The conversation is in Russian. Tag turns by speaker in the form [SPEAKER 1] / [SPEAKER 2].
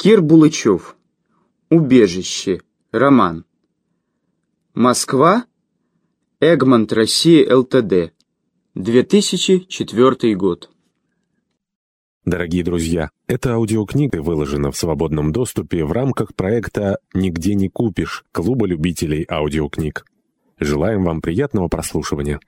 [SPEAKER 1] Кир Булычев. Убежище. Роман. Москва. Эгмонт Россия ЛТД. 2004 год.
[SPEAKER 2] Дорогие друзья, эта аудиокнига выложена в свободном доступе в рамках проекта «Нигде не купишь» Клуба любителей аудиокниг. Желаем вам приятного прослушивания.